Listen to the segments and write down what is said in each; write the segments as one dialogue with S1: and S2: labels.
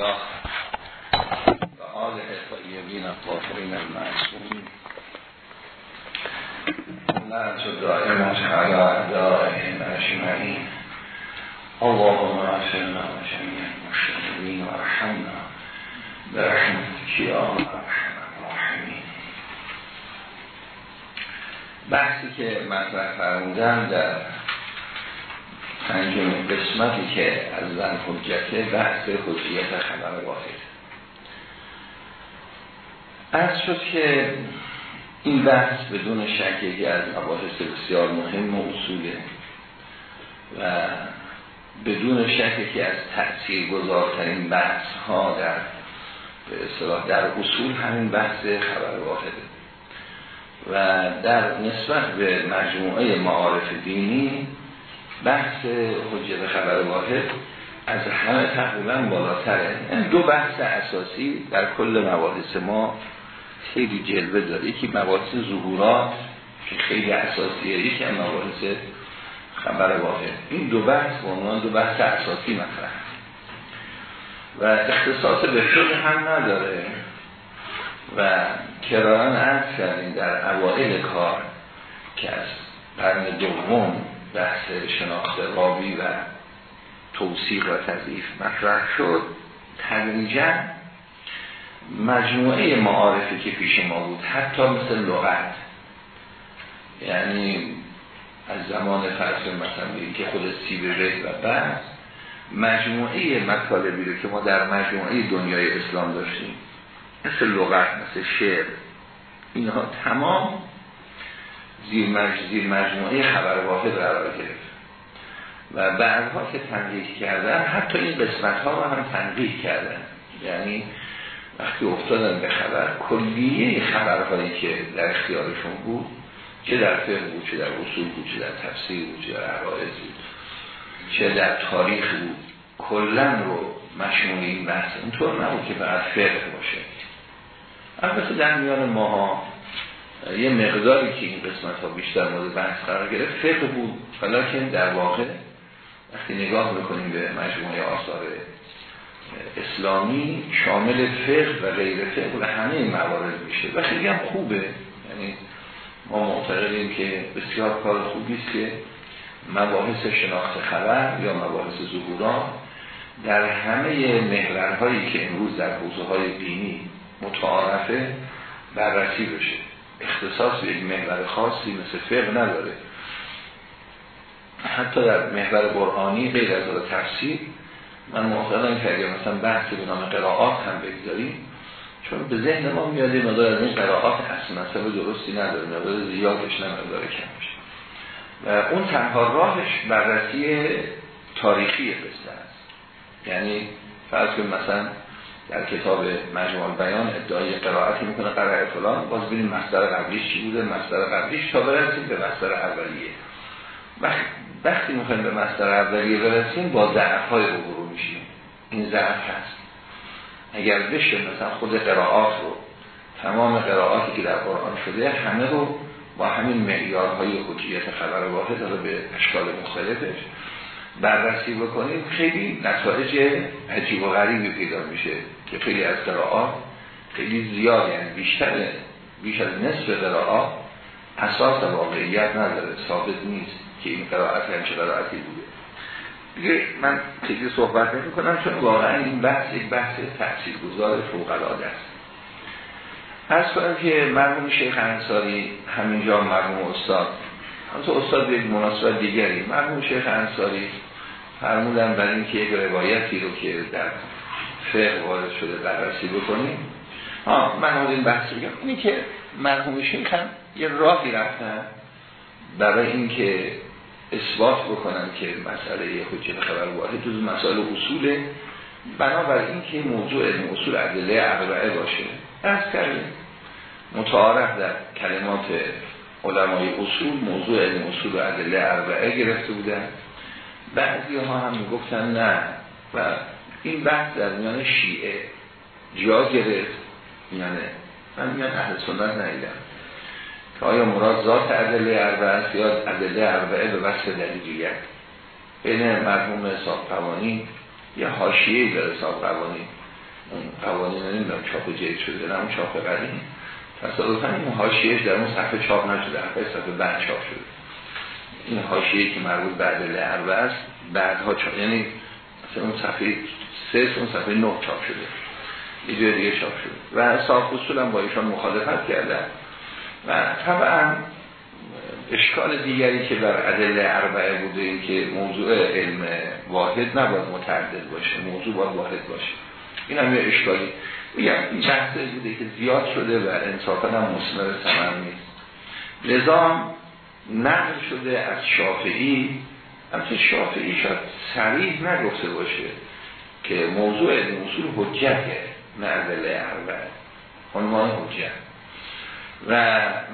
S1: و آله طیبین الطاهرین المعصومین لعنت دائمت علی اعدائهم اجمعین اللهم اغفرنا و جمیع المشرکین و ارحمنا برحمتک یا ارحم الراحمین بحثی که مطرح فرمودن در پنجم قسمتی که از زن حجته بحث حجیت خبر واحد. از شد که این بحث بدون شک یکی از مباحث بسیار مهم و اصوله و بدون شک که از تأثیر گذارترین بحث ها در به اصطلاح در اصول همین بحث خبر واحده. و در نسبت به مجموعه معارف دینی بحث حجت خبر واحد از همه تقریبا بالاتره. این دو بحث اساسی در کل مباحث ما خیلی جلوه داره. یکی مباحث ظهورات که خیلی اساسیه. یکی هم خبر واحد. این دو بحث به عنوان دو بحث اساسی مطرح. و اختصاص به فقه هم نداره. و کراران عرض کردیم در اوائل کار که از قرن دوم بحث شناخت راوی و توصیق و تضعیف مطرح شد. تدریجا مجموعه معارفی که پیش ما بود حتی مثل لغت یعنی از زمان فرض مثلا که خود سیب ره و بحث مجموعه مطالبی رو که ما در مجموعه دنیای اسلام داشتیم مثل لغت مثل شعر اینها تمام زیر, مج... زیر مجموعه خبر واحد قرار گرفت. و بعدها که تنقیح کردن حتی این قسمت ها رو هم تنقیح کردن. یعنی وقتی افتادن به خبر کلیه خبرهایی که در اختیارشون بود چه در فقه بود چه در اصول بود چه در تفسیر بود چه در عقاید بود چه در تاریخ بود کلا رو مشمول این بحث. اینطور نبود که فقط فقه باشه. البته در میان ماها یه مقداری که این قسمت ها بیشتر مورد بحث قرار گرفت فقه بود. ولیکن در واقع وقتی نگاه بکنیم به مجموعه آثار اسلامی شامل فقه و غیر فقه و همه این موارد میشه. و خیلی هم خوبه. یعنی ما معتقدیم که بسیار کار خوبی است که مباحث شناخت خبر یا مباحث ظهورات در همه محورهایی که امروز در حوزه های دینی متعارفه بررسی بشه. اختصاص به یک محور خاصی مثل فقه نداره. حتی در محور قرآنی غیر از تفسیر من معتقدم که اگر مثلا بحثی به نام قرائات هم بگذاریم چون به ذهن ما میاد مدار از این قرائات اصلا مثلا درستی نداره مدار زیادش نداره کمش و اون تنها راهش بررسی تاریخی قصه است. یعنی فرض کنیم مثلا در کتاب مجموع بیان ادعای قرائتی می‌کنه قرائه فلان. باز ببینیم مصدر قبلیش چی بوده. مصدر قبلیش تا برسیم به مصدر اولیه. وقتی می‌خوایم به مصدر اولیه برسیم با ضعف های رو میشیم. این ضعف هست. اگر بشه مثلا خود قرائات رو تمام قرائاتی که در قرآن شده همه رو با همین معیارهای حجیت خبر واحد رو به اشکال مختلفش بررسی بکنیم خیلی نتایج عجیب و غریبی پیدا میشه که خیلی از قرائات خیلی زیاد یعنی بیشتر بیش از نصف قرائات اساس واقعیت نداره ثابت نیست که این قرائت همچه قرائتی بوده. دیگه من خیلی صحبت نمی کنم چون واقعا این بحث یک بحث تحصیل گذار فوق العاده است. از کنم که مرحوم شیخ انصاری همینجا مرحوم استاد همونطور استاد به مناسبت دیگری مرحوم شیخ انصاری فرمودن برای اینکه یک روایتی رو که در فقه وارد شده بررسی بکنیم. ها من حالا این بحث بگم. اینی که مرحوم شیخ هم یه راهی رفتن برای اینکه اثبات بکنن که مسئله حجت خبر واحد جز مسائل اصوله بنابراین که موضوع علم اصول ادله اربعه باشه. از کردیم متعارف در کلمات علمای اصول موضوع علم اصول و ادله اربعه گرفته بودن. بعضی ها هم می‌گفتن نه. و این بحث در میان شیعه جا گرفت. یعنی من میان اهل سنت ندیدم. که آیا مراد ذات ادله اربعه است یا ادله اربعه به وصف دلیلیت؟ بین مرحوم حساب قوانی یا حاشیه در حساب قوانی اون قوانین نمی‌دونم چاپ جدید شده نه اون چاپ قدیم. تصادفا این حاشیهش در اون صفحه چاپ نشده صفحه بعد چاپ شده. این حاشیه که مربوط بعد لعربه است بعدها چاپ یعنی مثلا اون صفحه سه اون صفحه نه چاپ شده. یه جای دیگه چاپ شده. و صاحب اصول هم با ایشان مخالفت کردن و طبعا اشکال دیگری که بر عدل اربعه بوده این که موضوع علم واحد نباید متعدد باشه موضوع باید واحد باشه. این هم یه اشکالی. میگم این بوده که زیاد شده و انصافا هم مصمر سمن نیست. لذا نقل شده از شافعی همچه شافعی شاید سریح نگفته باشه که موضوع اصول حجته نه اربعه عنوان حجت. و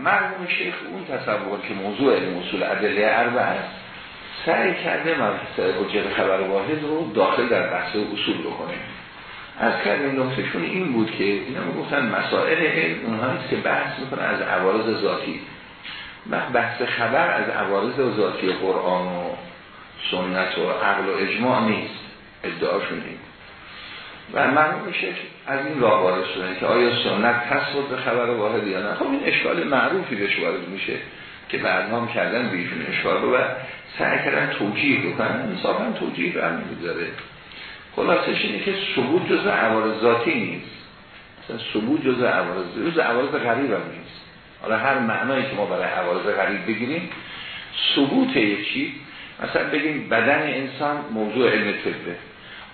S1: مرموم شیخ اون تصور که موضوع علم اصول عدله عربه است سعی کرده مبحث حجت خبر واحد رو داخل در بحث اصول بکنه. از کردیم نقطهشون این بود که اینا گفتن مسائل علم اونها که بحث می‌کنه از عوارض ذاتی. بحث خبر از عوارض ذاتی قرآن و سنت و عقل و اجماع نیست. ادعاشون این. و مرموم شیخ از این راه وارد شدن که آیا سنت تصور به خبر واحد یا نه. خب این اشکال معروفی بهش وارد میشه که بعدها کردن به ایشون اشکال و سعی کردن توجیه بکنن. انصافا توجیه رو هم داره خلاصش اینه که ثبوت جز عوارض ذاتی نیست. مثلا ثبوت جز عوارض جز عوارض غریب نیست. حالا هر معنایی که ما برای عوارض غریب بگیریم ثبوت یک چیز مثلا بگیم بدن انسان موضوع علم طبه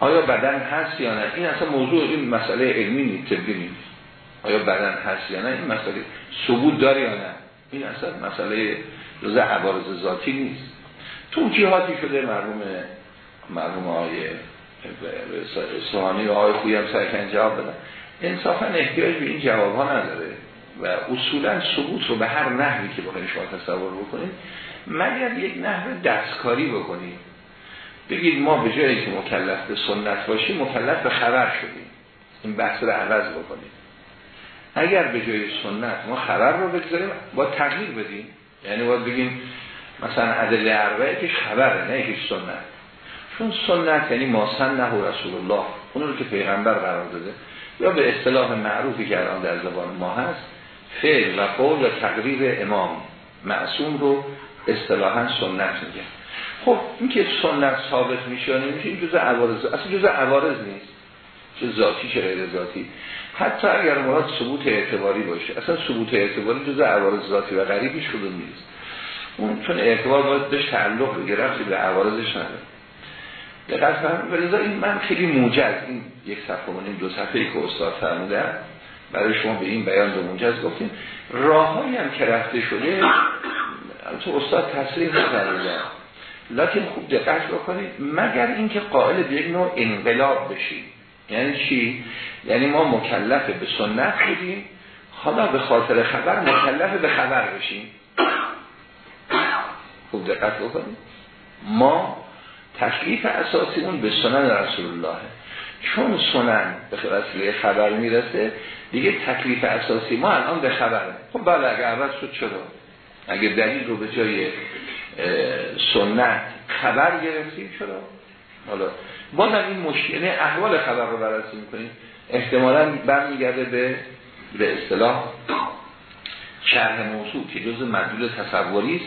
S1: آیا بدن هست یا نه؟ این اصلا موضوع این مسئله علمی نیست طبی نیست. آیا بدن هست یا نه؟ این مسئله ثبوت داره یا نه؟ این اصلا مسئله جز عوارض ذاتی نیست. توجیهاتی شده مرحوم مرحوم آقای سوانی و آقای خویی هم سرکن جواب بدن. انصافا احتیاج به این جواب ها نداره. و اصولا ثبوت رو به هر نحوی که بخواید شما تصور بکنید مگر یک نحو دستکاری بکنید. بگید ما به جایی که مکلف به سنت باشیم مکلف به خبر شدیم. این بحث رو عوض بکنیم اگر به جای سنت ما خبر رو بگذاریم با تغییر بدیم. یعنی باید بگیم مثلا عدل اربعه که خبره نه یکیش سنت. چون سنت یعنی ما سنه رسول الله. اون رو که پیغمبر قرار داده. یا به اصطلاح معروفی که الان در زبان ما هست فعل و قول و تقریر امام معصوم رو اصطلاحا سنت میگه. خب این که سنت ثابت میشه نمیشه این جز عوارض اصلا جز عوارض نیست. چه ذاتی چه غیر ذاتی. حتی اگر مراد ثبوت اعتباری باشه اصلا ثبوت اعتباری جز عوارض ذاتی و غریبی شده نیست. اون چون اعتبار باید بهش تعلق بگیره به عوارضش نداره. دقیق فرمون این من خیلی موجز. این یک صفحه و دو صفحه که استاد فرمودن برای شما به این بیان دو موجز گفتیم. هم که رفته شده تو استاد تصریح نکرده لکن خوب دقت بکنید مگر اینکه قائل به یک نوع انقلاب بشیم. یعنی چی؟ یعنی ما مکلف به سنت بودیم حالا به خاطر خبر مکلف به خبر بشیم. خوب دقت بکنید. ما تکلیف اساسی اون به سنن رسول الله. چون سنن به وسیله خبر می‌رسه دیگه تکلیف اساسی ما الان به خبره خب بله اگر عوض شد چرا؟ اگه دلیل رو به جای سنت خبر گرفتیم چرا؟ حالا بازم این مشکل یعنی احوال خبر رو بررسی می‌کنیم. احتمالا برمیگرده به به اصطلاح شرح موضوع که جز مدلول تصوری است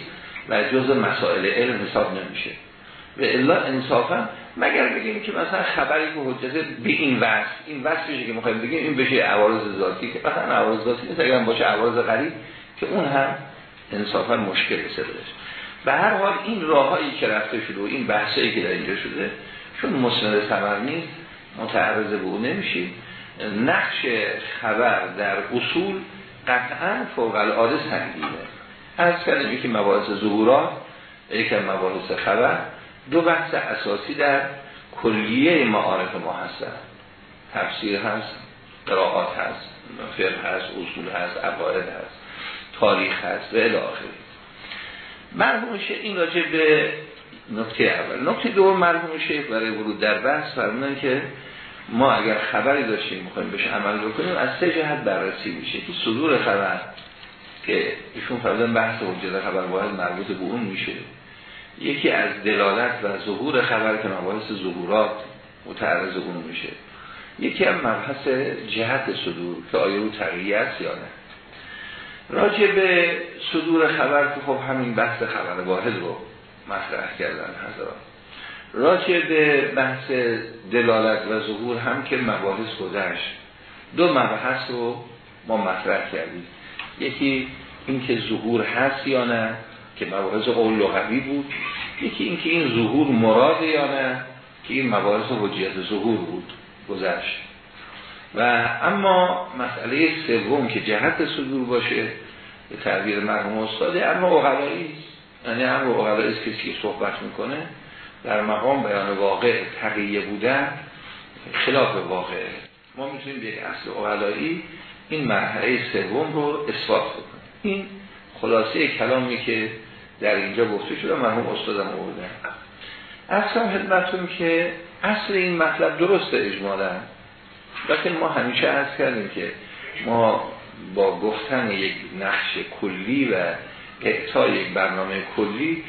S1: و جز مسائل علم حساب نمیشه. و الا انصافا. مگر بگیم که مثلا خبری که حجته به این وصف این وصفی که می‌خوایم بگیم این بشه عوارض ذاتی که مثلا عوارض ذاتی نیست اگر باشه عوارض غریب که اون هم انصافا مشکل سرش به هر حال این راههایی که رفته شده و این بحثایی که در اینجا شده چون مسند خبر نیست متعرض به اون نمیشید نقش خبر در اصول قطعا فوق العاده سنگینه. از کردم یکی مباحث ظهورات یکی مباحث خبر دو بحث اساسی در کلیه معارف ما هستن تفسیر هست قراءات هست فقه هست اصول هست عقاید هست تاریخ هست و الاخری مرحوم شیخ این راجع به نکته اول. نکته دو مرحوم شیخ برای ورود در بحث فرمودن که ما اگر خبری داشتیم می‌خوایم بهش عمل بکنیم از سه جهت بررسی میشه. که صدور خبر که ایشون فرمودن بحث حجت خبر واحد مربوط به اون میشه. یکی از دلالت و ظهور خبر که مباحث ظهورات متعرض اون میشه. یکی هم مبحث جهت صدور که آیا رو تقییه است یا نه. راجع به صدور خبر که خب همین بحث خبر واحد رو مطرح کردن حضرات. راجع به بحث دلالت و ظهور هم که مباحث گذشت. دو مبحث رو ما مطرح کردیم. یکی اینکه ظهور هست یا نه. که مباحث قول لغوی بود. یکی اینکه این ظهور مراد یا نه که این مباحث حجیت ظهور بود گذشت. و اما مسئله سوم که جهت صدور باشه به تعبیر مرحوم استاده اما اغلایی یعنی امر اغلایی است کسی صحبت می‌کنه در مقام بیان واقع تقیه بودن خلاف واقع. ما می‌تونیم به اصل اغلایی این مرحله سوم رو اثبات بکنیم این خلاصه کلامی که در اینجا گفته شده مرحوم استادم آوردن اصلا خدمتون که اصل این مطلب درسته اجمالا. لیکن ما همیشه عرض کردیم که ما با گفتن یک نقش کلی و اعطای یک برنامه کلی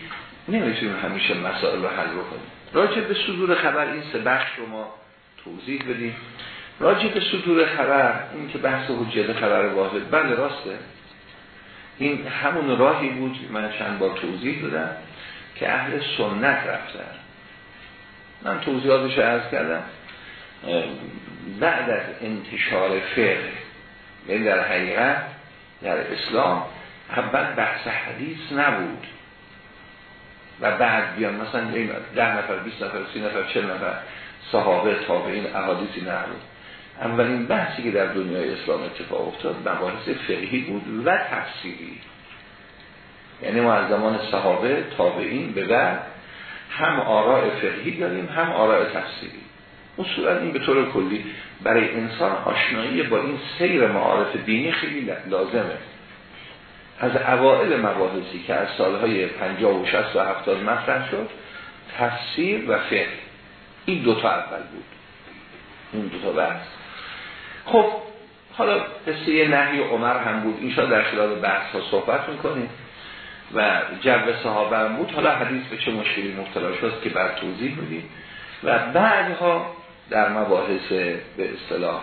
S1: نمی‌تونیم همیشه مسائل رو حل بکنیم. راجع به صدور خبر این سه بخش رو ما توضیح بدیم. راجع به صدور خبر این که بحث حجیت خبر واحد بله راسته. این همون راهی بود من چند بار توضیح دادم که اهل سنت رفتن. من توضیحاتش عرض کردم. بعد از انتشار فقه یعنی در حقیقت در اسلام اول بحث حدیث نبود. و بعد بیان مثلا ده نفر 20 نفر سی نفر چل نفر صحابه تابعین احادیثی نبود. اولین بحثی که در دنیای اسلام اتفاق افتاد مباحث فقهی بود و تفسیری. یعنی ما از زمان صحابه تابعین به بعد هم آراء فقهی داریم هم آراء تفسیری. اصولا این به طور کلی برای انسان آشنایی با این سیر معارف دینی خیلی لازمه. از اوائل مباحثی که از سالهای 50 و 60 و 70 مطرح شد تفسیر و فقه. این دوتا اول بود. این دوتا بحث. خب حالا قصه نهی عمر هم بود. این در خلال بحث ها صحبت می‌کنیم. و جو صحابه هم بود. حالا حدیث به چه مشکلی مبتلا شد که بر توضیح میدیم و بعدها در مباحث به اصطلاح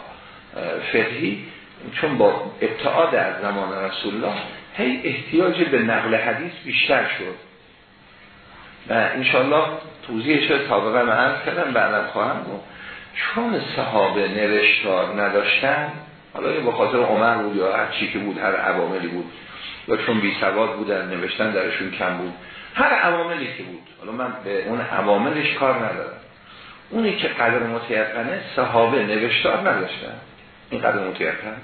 S1: فقهی چون با ابتعاد از زمان رسول الله هی احتیاج به نقل حدیث بیشتر شد. و انشالله توضیح شد طابقه من عرض کردم بعدم خواهم گفت. چون صحابه نوشتار نداشتن حالا به خاطر عمر بود یا هر چی که بود هر عواملی بود یا چون بی سواد بودن نوشتن درشون کم بود هر عواملی که بود. حالا من به اون عواملش کار ندارم. اونی که قدر متیقنه صحابه نوشتار نداشتن. این قدر متیقن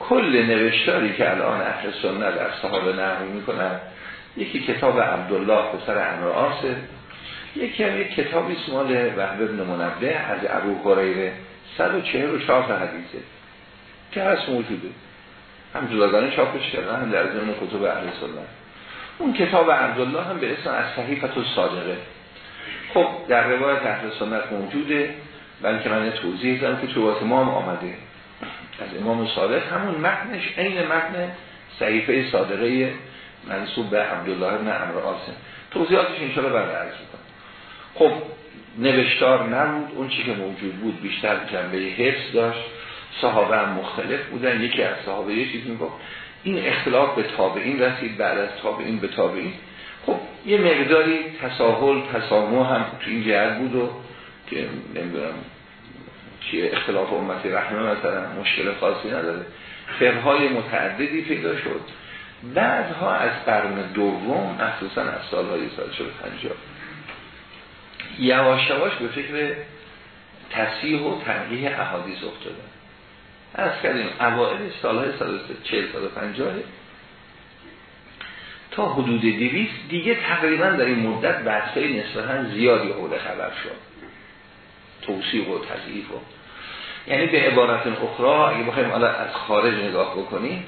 S1: کل نوشتاری که الان اهل سنت در صحابه نقل می‌کنن یکی کتاب عبدالله پسر امر آسه یکی هم یک کتابی اسمال وحب ابن منبه از ابو هریره 144 تا حدیثه. که هست موجوده. هم جداگانه چاپش کردن هم در ضمن کتب اهل سنت. اون کتاب عبدالله هم به اسم از صحیفت و صادقه خب در روایت اهل سنت موجوده. بلکه من توضیح دارم که تو امام آمده. از امام صادق همون متنش عین متن صحیفه صادقه منصوب به عبدالله ابن عمرو آسم. توضیحاتش انشاءالله بعد عرض خب نوشتار نبود اون چی که موجود بود بیشتر جنبه حفظ داشت. صحابه هم مختلف بودن. یکی از صحابه یه چیز می‌گفت این اختلاف به تابعین رسید بعد از تابعین به تابعین. خب یه مقداری تساهل تسامح هم تو این جهت بود و که نمی‌دونم که اختلاف امتی رحمه مثلا مشکل خاصی نداره. فرهای متعددی پیدا شد. بعدها از قرن دوم مخصوصا از سالهای سال شد پنجاب یواش یواش به فکر تصیح و تنقیه احادیث افتاده از کردیم اوائل سالهای 140 سال 50 تا حدود دیویس دیگه تقریبا در این مدت بحثای نسبتا زیادی حول خبر شد. توصیق و تضعیف و یعنی به عبارت اخرى اگه بخوایم از خارج نگاه بکنیم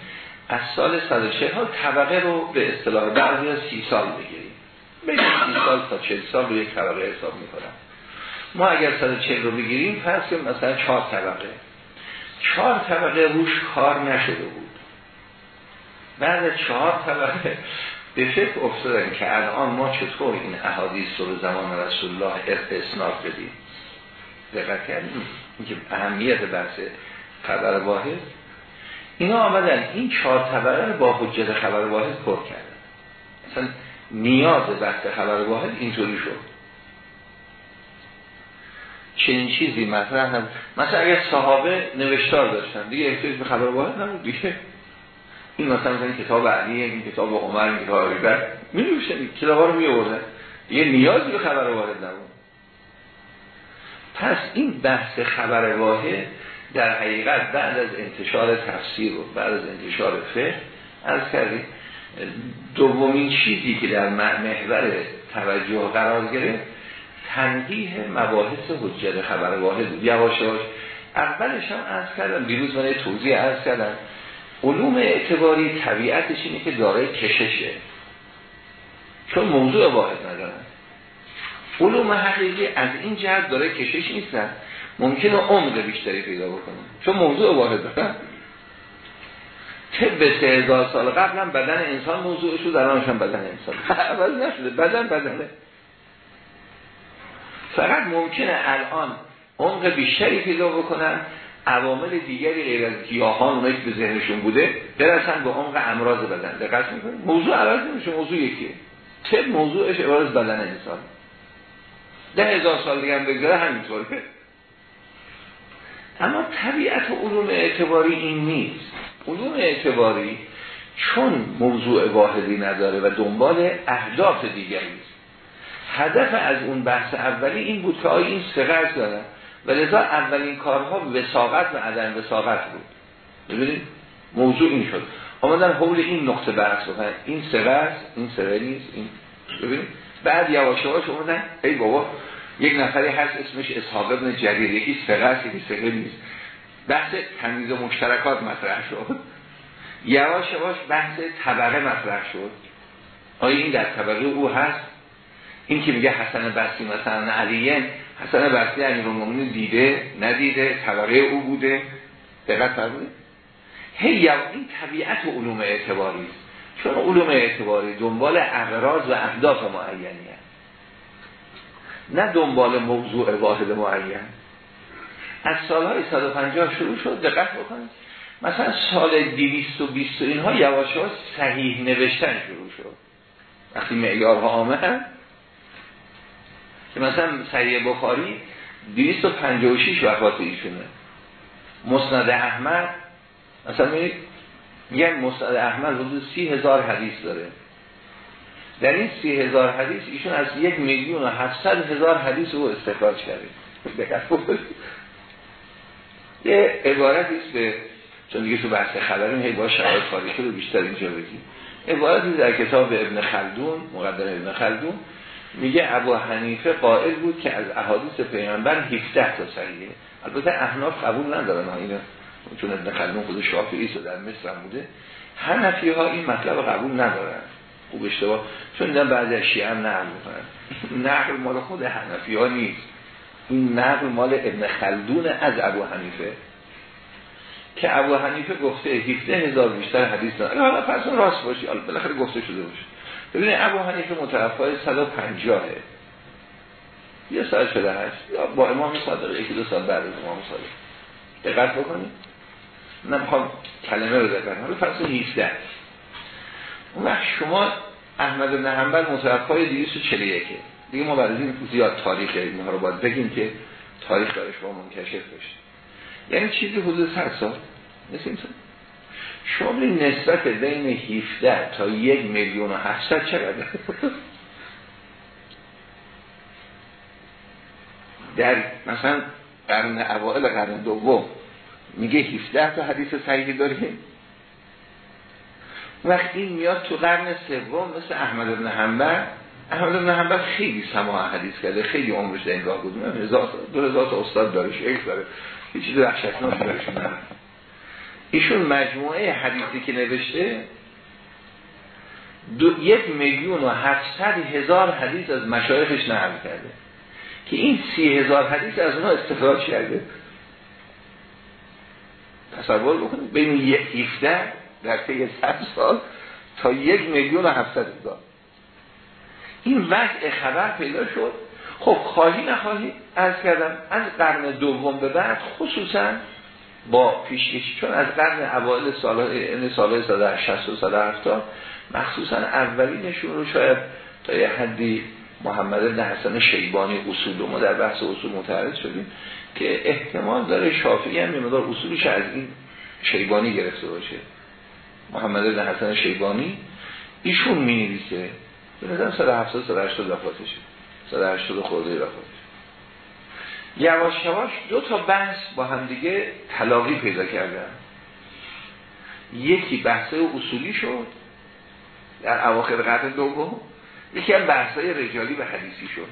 S1: از سال 140 ها طبقه رو به اصطلاح بعضی سی سال بگیریم. بین سی سال تا 40 سال رو یک طبقه حساب می‌کنم. ما اگر 140 رو بگیریم فرض مثلا چهار طبقه. چهار طبقه روش کار نشده بود. بعد چهار طبقه به فکر افتادن که الان ما چطور این احادیث رو زمان رسول الله اسناد بدیم. دقت کردیم؟ اینکه اهمیت بحث خبر واحد. اینا آمدن این چهار طبقه رو با حجت خبر واحد پر کردن. مثلا نیاز بحث خبر واحد اینطوری شد. چنین چیزی مطرح هم مثلا اگر صحابه نوشتار داشتن دیگه احتیاج به خبر واحد نبود دیگه. این مثلا مثلا کتاب علیه این کتاب عمر این کتاب عبیبر می نوشتن کتاب رو می آوردن دیگه نیازی به خبر واحد نبود. پس این بحث خبر واحد در حقیقت بعد از انتشار تفسیر و بعد از انتشار فقه از کردیم. دومین چیزی که در محور توجه قرار گرفت تنقیح مباحث حجت خبر واحد یواش یواش اولش هم از کردم دیروز من توضیح از کردم. علوم اعتباری طبیعتش اینه که دارای کششه. چون موضوع واحد ندارن. علوم حقیقی از این جهت داره کشش نیستن. ممکنه عمق بیشتری پیدا بکنه چون موضوع واحد دارن. طب سه هزار سال قبل هم بدن انسان موضوع شد الانش هم بدن انسان. عوض نشده. بدن بدنه. فقط ممکنه الان عمق بیشتری پیدا بکنن. عوامل دیگری غیر از گیاهان اونایی که به ذهنشون بوده برسن به عمق امراض بدن. دقت می‌کنید موضوع عوض نمیشه. موضوع یکیه. طب موضوعش عوض بدن انسان. ده هزار سال دیگه هم بگذاره همینطوره. اما طبیعت علوم اعتباری این نیست. علوم اعتباری چون موضوع واحدی نداره و دنبال اهداف دیگری است. هدف از اون بحث اولی این بود که آیا این سقرد داره و لذا اولین کارها وساقت و عدم وساقت بود. ببینید موضوع این شد. آمدن حول این نقطه بحث بکنن. این سقرد این نیست این ببینید بعد یواش یواش اومدن. ای بابا یک نفری هست اسمش اسحاق ابن جریر. یکی سقرد یکی سقرد نیست. بحث تمیز مشترکات مطرح شد. یواش یواش بحث طبقه مطرح شد. آیا این در طبقه او هست؟ این که میگه حسن بستی مثلا علیه حسن بستی امیرالمومنین دیده ندیده طبقه او بوده. دقت فرمودید؟ هی این طبیعت علوم اعتباری است. چون علوم اعتباری دنبال اغراض و اهداف معینی نه دنبال موضوع واحد معین. از سالهای 150 شروع شد دقت بکنید. مثلا سال 220 اینها یواش صحیح نوشتن شروع شد. وقتی معیارها آمد که مثلا صحیح بخاری 256 وفات ایشونه. مسند احمد مثلا میگن مسند احمد حدود سی هزار حدیث داره. در این سی هزار حدیث ایشون از یک میلیون و هفتصد هزار حدیث رو استخراج کرده. یه عبارتی به چون دیگه تو بحث خبریم هی با شرایط تاریخی رو بیشتر اینجا بگیم. عبارتی در کتاب ابن خلدون مقدر ابن خلدون میگه ابو حنیفه قائل بود که از احادیث پیامبر 17 تا صحیحه. البته احناف قبول ندارن اینو چون ابن خلدون خود شافعی است در مصر هم بوده. حنفی ها این مطلب قبول ندارن. خوب اشتباه. چون دیدن بعضی از شیعه هم نقل می‌کنن. نقل مال خود حنفی ها نیست. این نقل مال ابن خلدون از ابو حنیفه که ابو حنیفه گفته 17 هزار بیشتر حدیث داره. حالا پس راست باشی حالا بالاخره گفته شده باشه. ببینید ابو حنیفه متوفای 150 یه سال شده هست. یا با امام صادق یکی دو سال بعد از امام صادق. دقت بکنید. نمی‌خوام کلمه رو دقت حالا پس 17 اون وقت شما احمد بن حنبل متوفای 241 دیگه ما برای این زیاد تاریخ اینها رو باید بگیم که تاریخ دارش با منکشف بشه. یعنی چیزی حدود 100 سال. مثل این شما نسبت بین 17 تا یک میلیون و 800 چقدر در مثلا قرن اوائل قرن دوم میگه 17 تا حدیث صحیحی داریم. وقتی میاد تو قرن سوم مثل احمد بن حنبل احمد بن حنبل خیلی سماع حدیث کرده خیلی عمرش در این راه بود. دو هزار تا استاد داره شیخ داره. هیچ چیز وحشتناک دارش نه. ایشون مجموعه حدیثی که نوشته دو یک میلیون و هفتصد هزار حدیث از مشایخش نقل کرده. که این سی هزار حدیث از اونها استخراج کرده. تصور بکنید بین یک 17 در طی 100 سال تا یک میلیون و هفتصد هزار. این وضع خبر پیدا شد. خب خواهی نخواهی از کردم از قرن دوم به بعد خصوصا با پیشکشی چون از قرن اوایل سال این سال 160 و 170 مخصوصا اولینشون رو شاید تا یه حدی محمد بن حسن شیبانی اصول ما در بحث اصول متعرض شدیم که احتمال داره شافعی هم مقدار اصولش از این شیبانی گرفته باشه. محمد بن حسن شیبانی ایشون می نویسه به نظرم 170 180 وفاتشه 180 خورده وفاتشه یواش یواش دو تا بحث با همدیگه تلاقی پیدا کردن. یکی بحث اصولی شد در اواخر قرن دوم. یکی هم بحثای رجالی و حدیثی شد.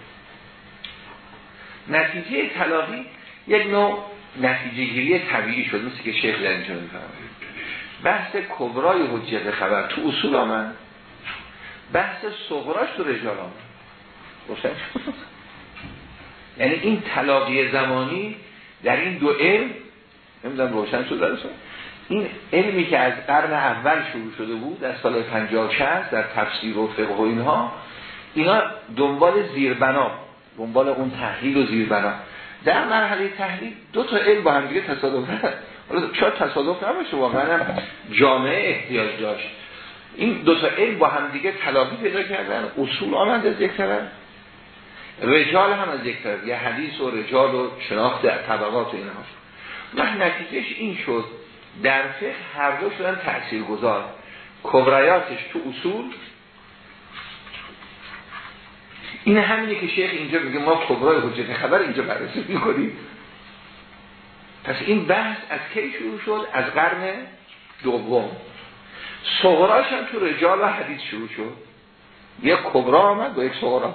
S1: نتیجه تلاقی یک نوع نتیجه گیری طبیعی شد مثل که شیخ لنجا میفرمایید بحث کبرای حجت خبر. تو اصول آمد بحث صغراش تو رجال آمد. یعنی این تلاقی زمانی در این دو علم نمی‌دونم روشن شد درسته این علمی که از قرن اول شروع شده بود در سال 50 60 در تفسیر و فقه و اینها اینا دنبال زیربنا دنبال اون تحلیل و زیربنا. در مرحله تحلیل دو تا علم با هم دیگه تصادف حالا شاید تصادف نباشه واقعا هم جامعه احتیاج داشت. این دو تا علم با هم دیگه تلاقی پیدا کردن اصول آمد از یک طرف رجال هم از یک طرف یه حدیث و رجال و شناخت طبقات و اینها. و نتیجهش این شد در فقه هر دو شدن تأثیر گذار کبریاتش تو اصول. این همینه که شیخ اینجا میگه ما کبرای حجت خبر اینجا بررسی می‌کنیم. پس این بحث از کی شروع شد؟ از قرن دوم. صغراش هم تو رجال و حدیث شروع شد. یک کبرا آمد با یک صغرا.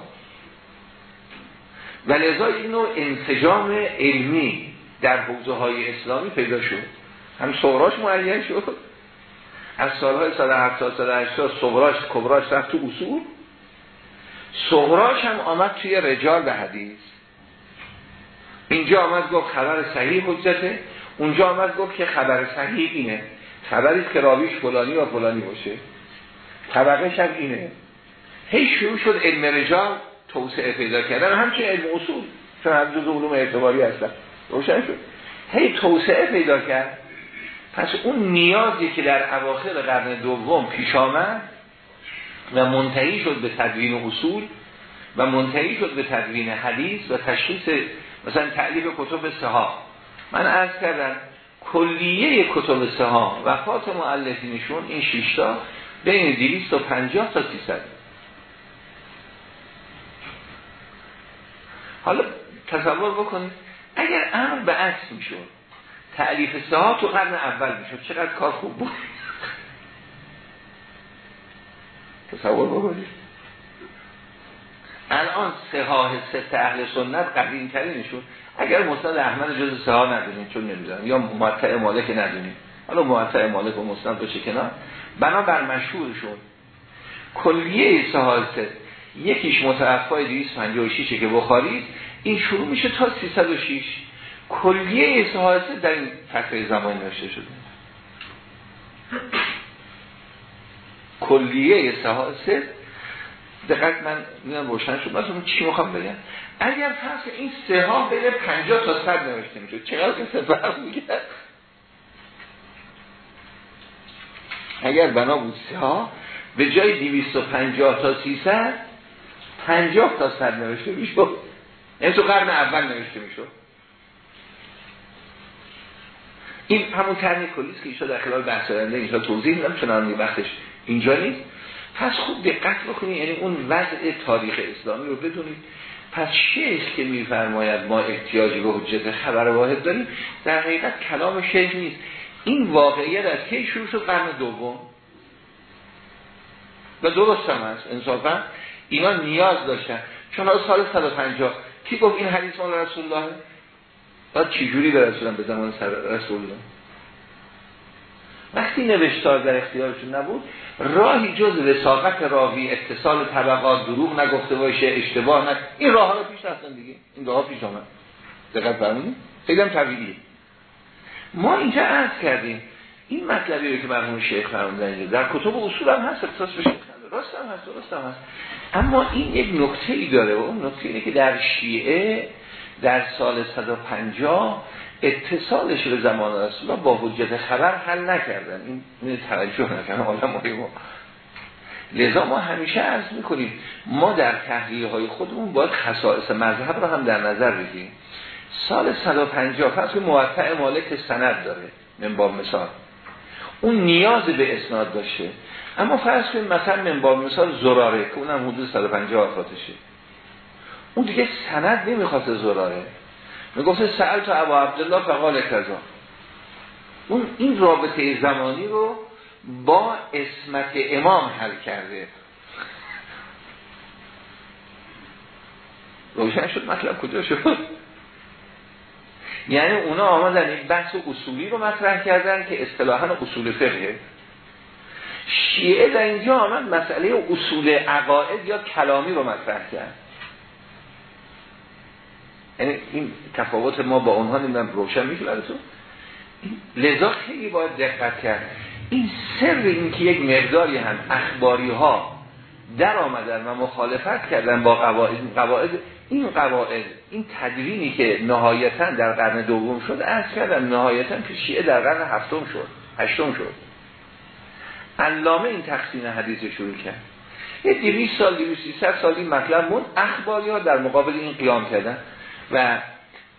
S1: و لذا این نوع انسجام علمی در حوزه های اسلامی پیدا شد. هم صغراش معین شد. از سالهای 170 180 صغراش کبراش رفت تو اصول. صغراش هم آمد توی رجال و حدیث. اینجا آمد گفت خبر صحیح حجته اونجا آمد گفت که خبر صحیح اینه. خبری که راویش فلانی و فلانی باشه. طبقه هم اینه. هی شروع شد علم رجال توسعه پیدا کردن. همچنین علم اصول. چون هم جز علوم اعتباری هستن. روشن شد. هی توسعه پیدا کرد. پس اون نیازی که در اواخر قرن دوم پیش آمد و منتهی شد به تدوین اصول و منتهی شد به تدوین حدیث و تشخیص مثلا تعلیف کتب سها من عرض کردم کلیه کتب سها وفات معلفینشون این شیشتا بین 250 تا 300 حالا تصور بکنید اگر امر به عکس می‌شد تعلیف سها تو قرن اول می‌شد چقدر کار خوب بود؟ تصور بکنید. الان سهاه ست اهل سنت قدیم ترینشون اگر مستند احمد جز سها ندونیم چون نمی‌دونم یا معطع مالک ندونیم حالا معطع مالک و مستند باشه کنار. بنابر مشهورشون کلیه سهاه ست یکیش متوفای 256 که بخارید این شروع میشه تا 306 کلیه سهاه ست در این فتره زمان نوشته شده. کلیه ست دقیق من می‌دونم روشن شد. مثلا چی می‌خوام بگم؟ اگر فرض این سه ها بین 50 تا 100 نوشته میشه چقدر این سه فرق اگر بنا بود سه ها به جای 250 تا 300 50 تا 100 نوشته میشه این تو قرن اول نوشته میشه این همون طرح کلیست که ایشا در خلال بحث دارنده ایشا توضیح میدم چنان وقتش اینجا نیست. پس خوب دقت بکنید یعنی اون وضع تاریخ اسلامی رو بدونید. پس شیخ که میفرماید ما احتیاجی به حجت خبر واحد داریم؟ در حقیقت کلام شیخ نیست. این واقعیت از کی شروع شد؟ قرن دوم. و درست هم هست انصافا. اینا نیاز داشتن. چون از سال 150 کی گفت این حدیث مال رسول الله؟ بعد چجوری برسولن به زمان رسول الله؟ وقتی نوشتار در اختیارشون نبود راهی جز وساقت راوی اتصال طبقات دروغ نگفته باشه اشتباه نه این راه ها رو پیش رفتن دیگه. این راه ها پیش آمد. دقت فرمودید خیلی هم طبیعیه. ما اینجا عرض کردیم این مطلبی رو که مرحوم شیخ فرمودن در کتب اصول هم هست اختصاص به راست هم هست درست هم هست. اما این یک نکته ای داره و اون نکته اینه که در شیعه در سال 150 اتصالش به زمان رسول الله با حجت خبر حل نکردن. این, این توجه نکنه حالا مهم لذا ما همیشه عرض می‌کنیم ما در تحلیل های خودمون باید خصائص مذهب رو هم در نظر بگیریم. سال 150 فرض که موقع مالک سند داره من با مثال. اون نیاز به اسناد داشته. اما فرض کنیم مثلا من با مثال زراره که اونم حدود 150 آفاتشه. اون دیگه سند نمی‌خواست زراره. می‌گفته سأل تو ابا عبدالله فقال کذا. اون این رابطه زمانی رو با اسمت امام حل کرده. روشن شد مطلب کجا شد؟ یعنی اونا آمدن این بحث اصولی رو مطرح کردن که اصطلاحا اصول فقهه. شیعه در اینجا آمد مسئله اصول عقاید یا کلامی رو مطرح کرد. این تفاوت ما با اونها نمی‌دونم روشن میشه براتون لذا خیلی باید دقت کرد. این سر این که یک مقداری هم اخباری ها در آمدن و مخالفت کردن با قواعد قواعد این قواعد این تدوینی که نهایتا در قرن دوم شد از کردن نهایتا که شیعه در قرن هفتم شد هشتم شد. علامه این تقسیم حدیث شروع کرد. یه دیویس سال دیویس سال این مطلب بود اخباری ها در مقابل این قیام کردن. و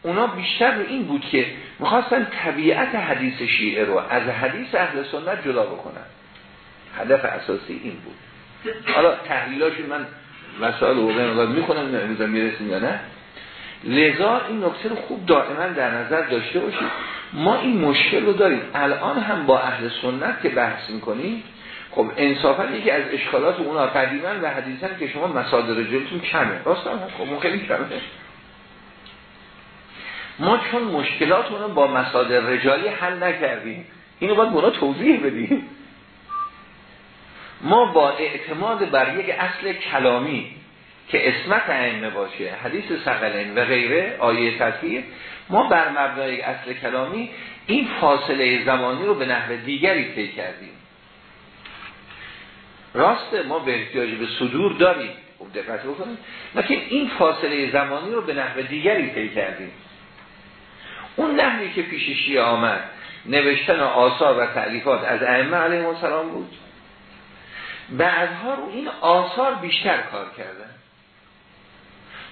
S1: اونا بیشتر رو این بود که می‌خواستن طبیعت حدیث شیعه رو از حدیث اهل سنت جدا بکنن. هدف اساسی این بود. حالا تحلیلاشون من مسائل رو می‌کنم امروز می‌رسیم یا نه. لذا این نکته رو خوب دائما در نظر داشته باشید. ما این مشکل رو داریم. الان هم با اهل سنت که بحث می‌کنیم خب انصافا یکی از اشکالات اونا قدیما و حدیثا که شما مصادر جلتون کمه. راست هم خب خیلی کمه. ما چون مشکلات رو با مصادر رجالی حل نکردیم اینو باید اونا توضیح بدیم. ما با اعتماد بر یک اصل کلامی که اسمت ائمه باشه حدیث سقلین و غیره آیه تطهیر ما بر مبنای اصل کلامی این فاصله زمانی رو به نحو دیگری طی کردیم. راسته ما به احتیاج به صدور داریم. دقت بکنیم لیکن این فاصله زمانی رو به نحو دیگری طی کردیم. اون نحوی که پیش شیعه آمد نوشتن آثار و تعلیفات از ائمه علیه السلام بود. بعدها رو این آثار بیشتر کار کردن.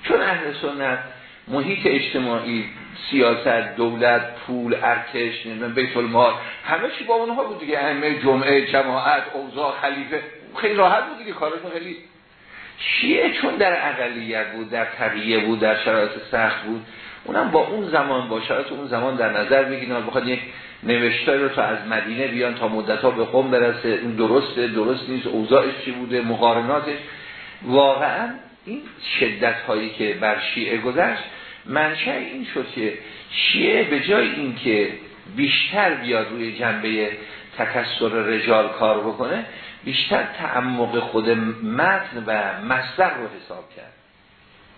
S1: چون اهل سنت محیط اجتماعی سیاست دولت پول ارتش بیت المال همه چی با اونها بود دیگه. ائمه جمعه جماعت اوضاع خلیفه خیلی راحت بود دیگه. کارشون خیلی شیعه چون در اقلیت بود در طبیعه بود در شرایط سخت بود. اونم با اون زمان با شرایط اون زمان در نظر بگیرن بخواد یک نوشتاری رو تا از مدینه بیان تا مدت ها به قم برسه. این درسته درست نیست اوضاعش چی بوده مقارناتش. واقعا این شدت هایی که بر شیعه گذشت منشه این شد که شیعه به جای اینکه بیشتر بیاد روی جنبه تکسر رجال کار بکنه بیشتر تعمق خود متن و مصدر رو حساب کرد.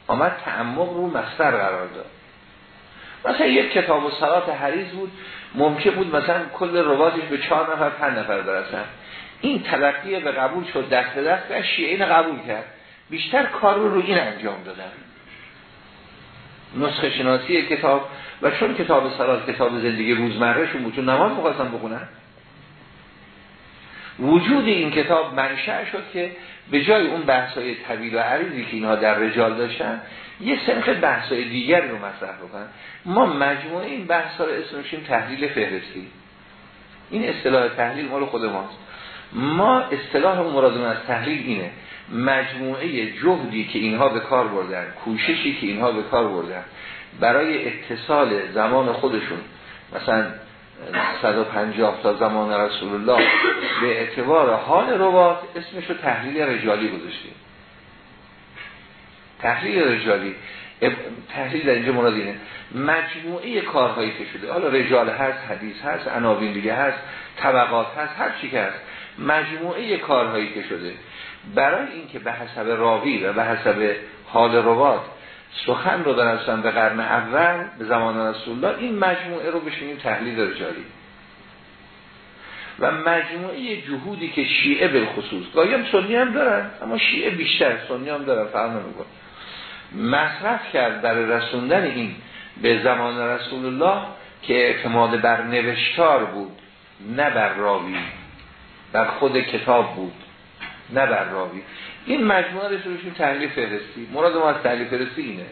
S1: آمد تعمق رو مصدر قرار داد. مثلا یک کتاب و صلات حریز بود ممکن بود مثلا کل روازش به چهار نفر پنج نفر برسن. این تلقیه به قبول شد دست به دست و شیعه این قبول کرد. بیشتر کار رو رو این انجام دادن. نسخه شناسی کتاب و چون کتاب سلات کتاب زندگی روزمرهشون بود چون نماز مقاسم بخونن وجود این کتاب منشأ شد که به جای اون بحثای طویل و عریضی که اینها در رجال داشتن یه سنخ بحثای دیگر رو مطرح بکنن. ما مجموعه این بحث رو اسمشیم تحلیل فهرستی. این اصطلاح تحلیل مال خود ماست. ما اصطلاح مرادمون از تحلیل اینه. مجموعه جهدی که اینها به کار بردن کوششی که اینها به کار بردن برای اتصال زمان خودشون مثلا 150 تا زمان رسول الله به اعتبار حال روات اسمش رو تحلیل رجالی گذاشتیم. تحلیل رجالی. تحلیل در اینجا مراد اینه. مجموعه کارهایی که شده. حالا رجال هست حدیث هست عناوین دیگه هست طبقات هست هر چی که هست. مجموعه کارهایی که شده. برای اینکه به حسب راوی و به حسب حال روات سخن رو برسن به قرن اول به زمان رسول الله این مجموعه رو بشینیم تحلیل رجالی و مجموعه جهودی که شیعه بالخصوص گاهی هم سنی هم دارن اما شیعه بیشتر سنی هم دارن فرق نمیکن مصرف کرد در رسوندن این به زمان رسول الله که اعتماد بر نوشتار بود نه بر راوی بر خود کتاب بود نه بر راوی. این مجموعه رو روشون تحلیل فرستی مراد ما از تحلیل فرستی اینه.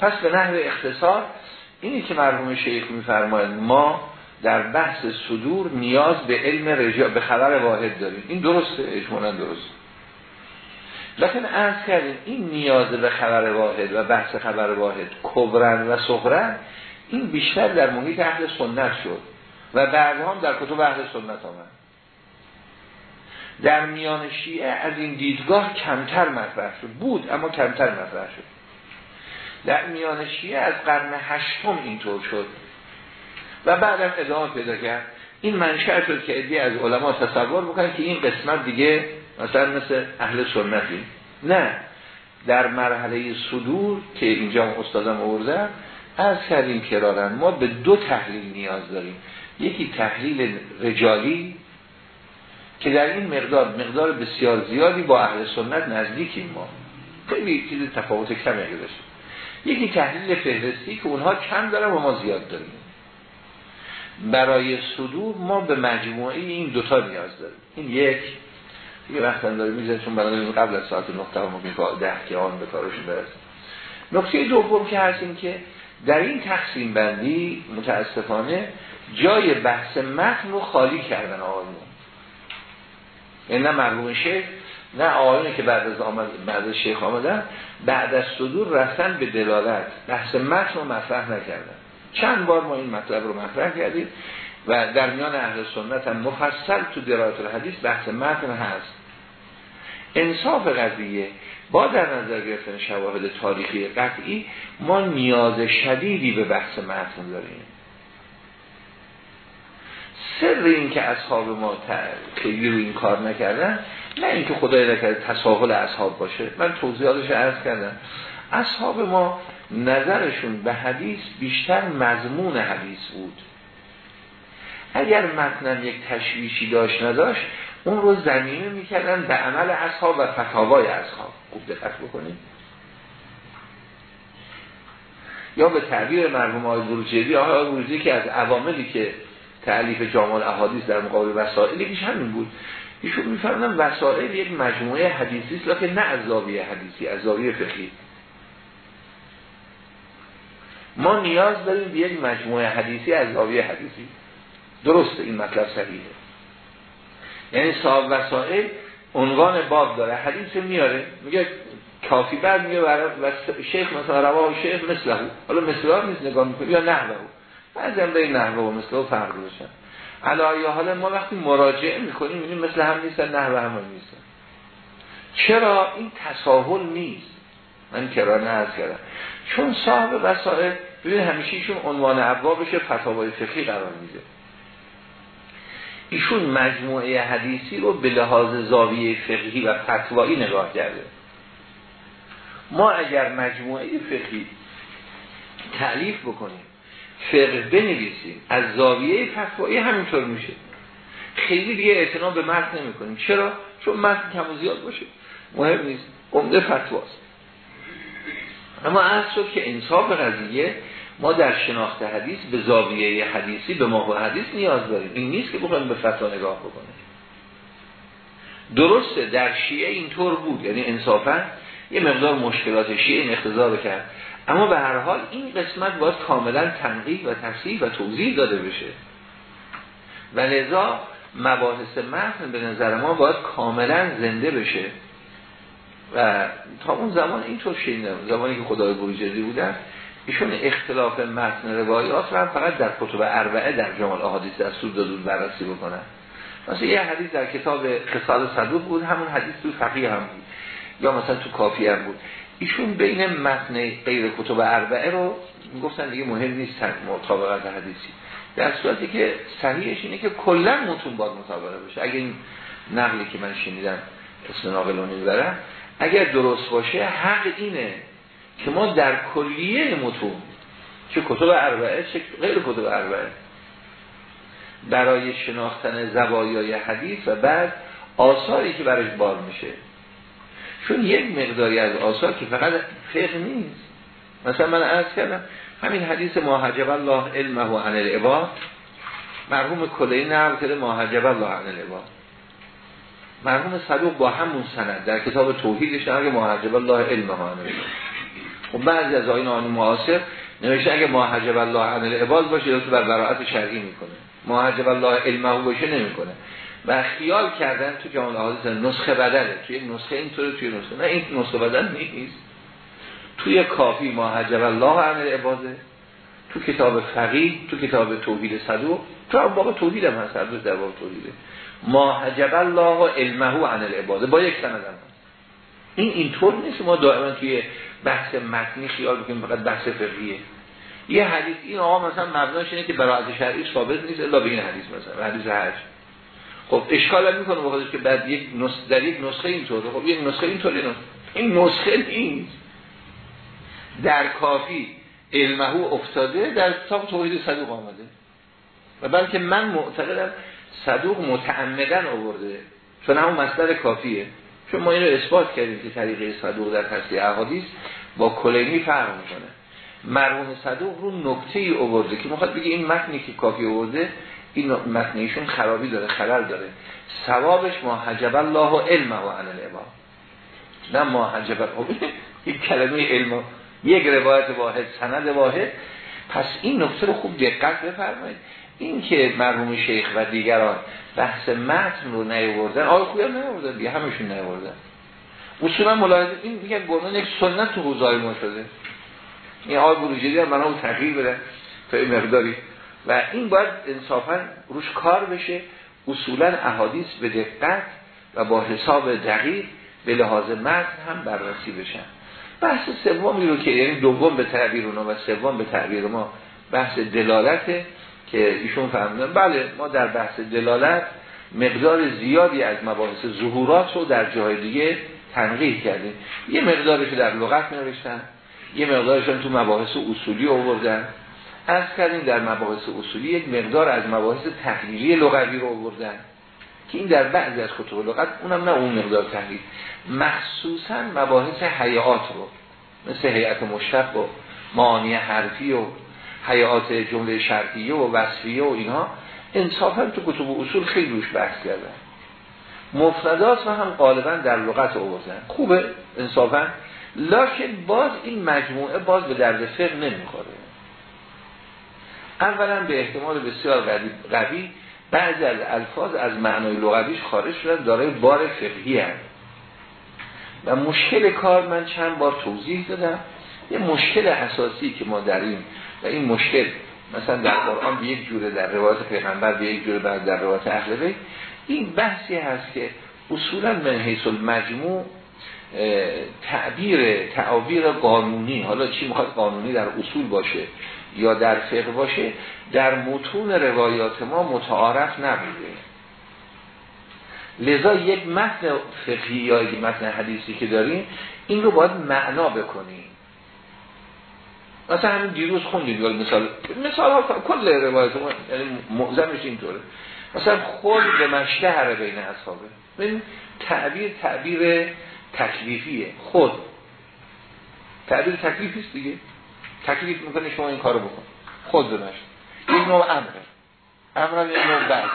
S1: پس به نحو اختصار اینی که مرحوم شیخ میفرماید ما در بحث صدور نیاز به علم رجاع به خبر واحد داریم. این درسته؟ اجمالا درست لیکن ارز کردیم این نیاز به خبر واحد و بحث خبر واحد کبرن و صغرن این بیشتر در محیط اهل سنت شد. و بعد هم در کتب اهل سنت آمد. در میان شیعه از این دیدگاه کمتر مطرح شد. بود اما کمتر مطرح شد. در میان شیعه از قرن هشتم اینطور شد. و بعدم ادامه پیدا کرد. این منشأ شد که ادی از علما تصور بکنن که این قسمت دیگه مثلا مثل اهل سنتی. نه. در مرحله صدور که اینجا استادم آورده از کردیم کرارن ما به دو تحلیل نیاز داریم. یکی تحلیل رجالی که در این مقدار مقدار بسیار زیادی با اهل سنت نزدیکیم ما. خیلی چیز تفاوت کمی داشت. یکی تحلیل فهرستی که اونها کم دارن و ما زیاد داریم. برای صدور ما به مجموعه این دوتا نیاز داریم. این یک یه وقت داره میزه چون برای قبل از ساعت نقطه هم ممکن ده که آن به کارشون برسه نقطه دوم که هستیم که در این تقسیم بندی متاسفانه جای بحث متن رو خالی کردن آقایون. یعنی نه مرحوم شیخ نه آقایونه که بعد از آمد بعد از شیخ آمدن بعد از صدور رفتن به دلالت. بحث متن رو مطرح نکردن. چند بار ما این مطلب رو مطرح کردیم و در میان اهل سنت هم مفصل تو درایت الحدیث بحث متن هست. انصاف قضیه با در نظر گرفتن شواهد تاریخی قطعی ما نیاز شدیدی به بحث متن داریم. سر این که اصحاب ما خیلی رو این کار نکردن نه اینکه خدای نکرده تساهل اصحاب باشه. من توضیحاتش عرض کردم. اصحاب ما نظرشون به حدیث بیشتر مضمون حدیث بود. اگر متنم یک تشویشی داشت نداشت اون رو زمینه می‌کردن به عمل اصحاب و فتاوای اصحاب. خوب دقت بکنید. یا به تعبیر مرحوم آقای بروجردی آقای که از عواملی که تعلیف جامال احادیث در مقابل وسائل یکیش همین بود. ایشون میفرمودن وسائل یک مجموعه حدیثی است که نه از زاویه حدیثی از زاویه فقهی. ما نیاز داریم به یک مجموعه حدیثی از زاویه حدیثی. درسته این مطلب صحیحه. یعنی صاحب وسائل عنوان باب داره حدیث میاره میگه کافی بعد میگه و شیخ مثلا رواه شیخ مثله حالا مثله نیست نگاه می‌کنه یا نحوه بعضی هم به نحوه و مثله فرق داشتن علایه حالا ما وقتی مراجعه می‌کنیم میگیم مثل هم نیستن نحوه هم نیستن چرا؟ این تساهل نیست. من کرانه از کردم چون صاحب وسائل ببین همیشه ایشون عنوان ابوابش فتاوای فقهی قرار میده. ایشون مجموعه حدیثی رو به لحاظ زاویه فقهی و فتوایی نگاه کرده. ما اگر مجموعه فقهی تعلیف بکنیم فقه بنویسیم. از زاویه فتوایی همینطور میشه. خیلی دیگه اعتنا به متن نمی کنیم چرا؟ چون متن کم و زیاد باشه. مهم نیست. عمده فتواست. اما از شد که انصاف قضیه ما در شناخت حدیث به زاویه حدیثی به ما حدیث نیاز داریم. این نیست که بخوایم به فتوا نگاه بکنیم. درسته در شیعه اینطور بود. یعنی انصافا یه مقدار مشکلات شیعه این اختزار کرد. اما به هر حال این قسمت باید کاملا تنقیح و تفسیر و توضیح داده بشه. و لذا مباحث متن به نظر ما باید کاملا زنده بشه. و تا اون زمان اینطور شینه زمانی که خدای بروجردی بودن ایشون اختلاف متن روایات رو فقط در کتب اربعه در جمال احادیث دستور دادون بررسی بکنن. مثلا یه حدیث در کتاب خصال صدوق بود همون حدیث تو فقیه هم بود. یا مثلا تو کافی هم بود. ایشون بین متن غیر کتب اربعه رو گفتن دیگه مهم نیست مطابقت حدیثی. در صورتی که صحیحش اینه که کلا متون باید مطابقه بشه اگه این نقلی که من شنیدم اسم ناقلونی برم اگر درست باشه حق اینه که ما در کلیه متون چه کتب اربعه چه غیر کتب اربعه برای شناختن زوایای حدیث و بعد آثاری که برش بار میشه چون یک مقداری از آثار که فقط فقه نیست. مثلا من عرض کردم همین حدیث ماهجب الله علمه و عن العباد مرحوم کلی نقل کرده ماهجب الله عن العباد. مرحوم صدوق با همون سند در کتاب توحیدش نقل ماهجب الله علمه و عن العباد. خب بعضی از آین آن معاصر نوشته اگه ماهجب الله عن العباد باشه تو بر براعت شرعی می‌کنه. ماهجب الله علمه باشه نمی‌کنه. و خیال کردن تو جامعه حادث نسخه بدله توی نسخه اینطوره توی نسخه نه این نسخه بدل نیست. توی کافی ماهجب الله عن العباده تو کتاب فقیه تو کتاب توحید صدوق. تو باب توحید هم هست در باب توحیده. ماهجب الله علمه عن العباده با یک سند هم. این اینطور نیست. ما دائما توی بحث متنی خیال بکنیم فقط بحث فقهیه یه حدیث این آقا مثلا مبناش اینه که برای شرعی ثابت نیست الا به این حدیث مثلا حدیث حج. خب اشکال می‌کنه بخاطر که بعد یک نسخه در یک نسخه اینطوره. خب یک نسخه اینطوری نه. این نسخه نیست. در کافی علمهو افتاده در کتاب توحید صدوق آمده. و بلکه من معتقدم صدوق متعمدن آورده. چون همون مصدر کافیه. چون ما اینو اثبات کردیم که طریقه صدوق در تصدیح احادیث با کلینی فرق می‌کنه. مرحوم صدوق رو نکته ای آورده که می‌خواد بگه این متنی که کافی آورده این متنیشون خرابی داره خلل داره. ثوابش ما حجب الله علمه و عن العباد. نه ما حجب این کلمه علم یک روایت واحد سند واحد. پس این نکته رو خوب دقت بفرمایید. این که مرحوم شیخ و دیگران بحث متن رو نیاوردن آقای خوبی هم نیاوردن دیگه همشون نیاوردن. اصولا ملاحظه این دیگه گونه یک سنت تو حوزه ما شده. این آقای بروجردی هم منو تغییر بده. تا این مقداری و این باید انصافا روش کار بشه اصولا احادیث به دقت و با حساب دقیق به لحاظ متن هم بررسی بشن. بحث سومی رو که یعنی دوم به تعبیر اونا و سوم به تعبیر ما بحث دلالته که ایشون فهمیدن بله ما در بحث دلالت مقدار زیادی از مباحث ظهورات رو در جای دیگه تنقیح کردیم. یه مقدارش در لغت نوشتن یه مقدارشون تو مباحث اصولی آوردن. از کردیم در مباحث اصولی یک مقدار از مباحث تحلیلی لغوی رو آوردن که این در بعضی از کتب لغت اونم نه اون مقدار تحلیل. مخصوصا مباحث حیات رو مثل حیات مشتق و معانی حرفی و حیات جمله شرطیه و وصفیه و اینها انصافا تو کتب اصول خیلی روش بحث کردن. مفردات و هم غالبا در لغت آوردن. خوبه؟ انصافا. لکن باز این مجموعه باز به درد فقه نمی‌خوره. اولا به احتمال بسیار قوی بعضی از الفاظ از معنای لغویش خارج شدن دارای بار فقهی هست و مشکل کار من چند بار توضیح دادم. یه مشکل اساسی که ما داریم و این مشکل مثلا در قرآن به یک جوره در روایت پیغمبر به یک جوره بعد در روایت اهل این بحثی هست که اصولا من حیث المجموع تعبیر تعابیر قانونی حالا چی می‌خواد قانونی در اصول باشه یا در فقه باشه در متون روایات ما متعارف نبوده. لذا یک متن فقهی یا یک متن حدیثی که داریم این رو باید معنا بکنیم. مثلا همین دیروز خوندیم مثال. مثال ها کل روایت یعنی معظمش اینطوره. مثلا خود به مشتهر بین اصحابه. ببین تعبیر تعبیر تکلیفیه. خود. تعبیر تکلیفیست دیگه. تکلیف می‌کنه شما این کارو بکن. خود مشتهر این نوع امره. امره یک نوع بعد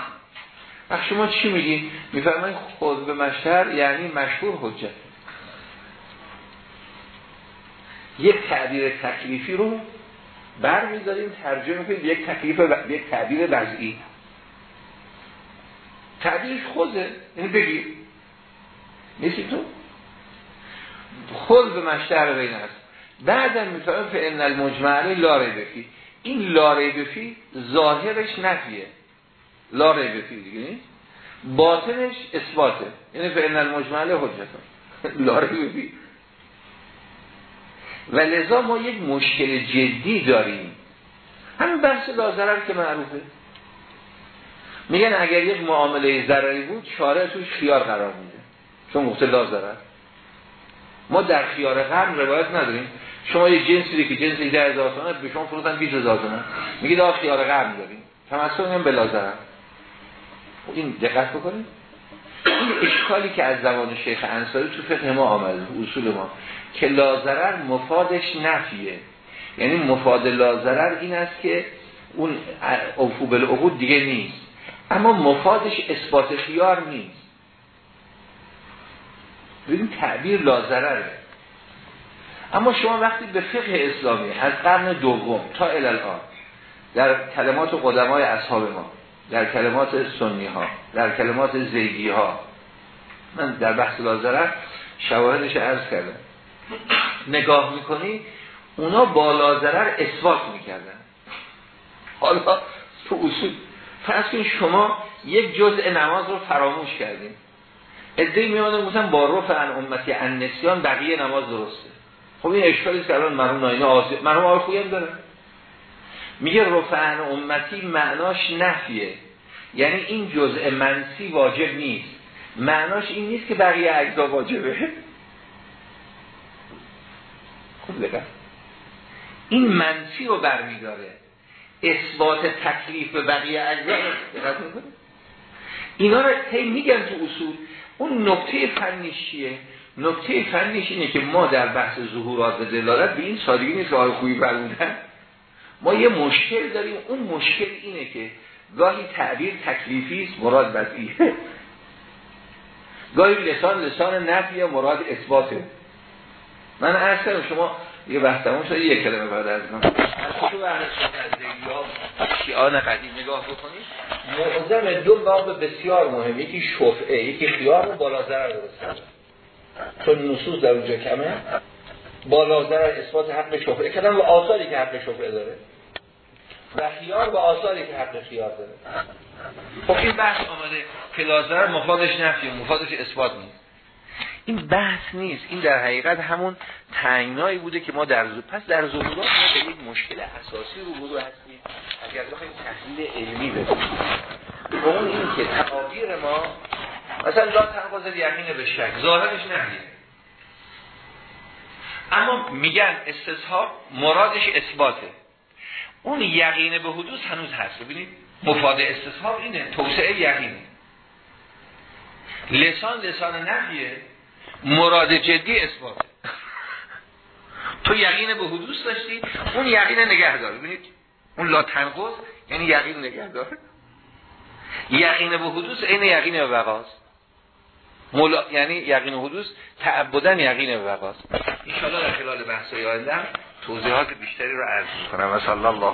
S1: وقت شما چی میگی؟ میفرمایید خود به مشتر یعنی مشهور حجت. یک تعبیر تکلیفی رو برمیذاریم ترجمه کنیم یک تکلیف و... یک تعبیر وضعی. تعبیرش خوده یعنی بگیر نیستی تو؟ خود به مشتر بین است. بعدم میفرمایید فعن المجمعه لاره بفی این لاره بفی ظاهرش نفیه. لا ریب فی دیگه نیست. باطنش اثباته. یعنی فعلا المجمله حجت. لا ریب فی و لذا ما یک مشکل جدی داریم. همین بحث لازرر که معروفه. میگن اگر یک معامله ضرری بود شارع توش خیار قرار میده. چون گفته لازرر ما در خیار قرن روایت نداریم. شما یه جنسی که ده هزار تومن به شما فروتن 20 هزار تومن. میگید آخ خیار قرن داریم تمثل هم به این دقت بکنید. این اشکالی که از زبان شیخ انصاری تو فقه ما آمده اصول ما که لازرر مفادش نفیه. یعنی مفاد لازرر این است که اون اوفو بالعقود دیگه نیست. اما مفادش اثبات خیار نیست. ببین تعبیر لازرره. اما شما وقتی به فقه اسلامی از قرن دوم تا الان در کلمات قدمای اصحاب ما در کلمات سنی ها در کلمات زیدی ها من در بحث لازره شواهدش عرض کردم. نگاه می‌کنی اونا با لازرر اثبات می‌کردن. حالا تو اصول فرض شما یک جزء نماز رو فراموش کردیم ادهی میمانه گفتن با رفع ان امتی ان نسیان بقیه نماز درسته. خب این اشکالی که الان مرحوم ناینه آزی مرحوم آقای خویم داره. میگه رفعن امتی معناش نفیه. یعنی این جزء منسی واجب نیست. معناش این نیست که بقیه اجزا واجبه. خوب بگم این منسی رو برمیداره. اثبات تکلیف به بقیه اجزا. اینا رو هی میگن تو اصول. اون نکته فنیش چیه؟ نکته فنیش اینه که ما در بحث ظهورات و دلالت به این سادگی نیست که آقای خوبی فرمودن ما یه مشکل داریم. اون مشکل اینه که گاهی تعبیر تکلیفی است مراد وضعیه گاهی لسان لسان نفی مراد اثباته. من عرض کردم شما یه بحثمون شده یک کلمه بعد از من. از تو بحث شیعان قدیم نگاه بکنید. معظم دو باب بسیار مهم. یکی شفعه یکی خیار و بالا ضرر درست. چون نصوص در اونجا کمه بالا ضرر اثبات حق شفعه کردن و آثاری که حق شفعه داره. و خیار و آثاری که حق خیار داره. خب این بحث آمده که لازر مفادش نفی و مفادش اثبات نیست. این بحث نیست. این در حقیقت همون تنگنایی بوده که ما در زود پس در ظهورات ما به یک مشکل اساسی رو برو هستیم. اگر بخوایم تحلیل علمی بدیم اون این که تعابیر ما مثلا لا تنقض یقین به شک. ظاهرش نمیه اما میگن استصحاب مرادش اثباته. اون یقین به حدوث هنوز هست. ببینید مفاد استصحاب اینه توسعه یقین. لسان لسان نفیه مراد جدی اثباته. تو یقین به حدوث داشتی اون یقین نگه دار ببینید اون لا تنقض یعنی یقین نگه دار یقین به حدوث این یقین به وقاست. مولا... یعنی یقین حدوث تعبدن یقین به وقاست ان در خلال بحث آینده توضیحات بیشتری رو عرض می‌کنم. و الله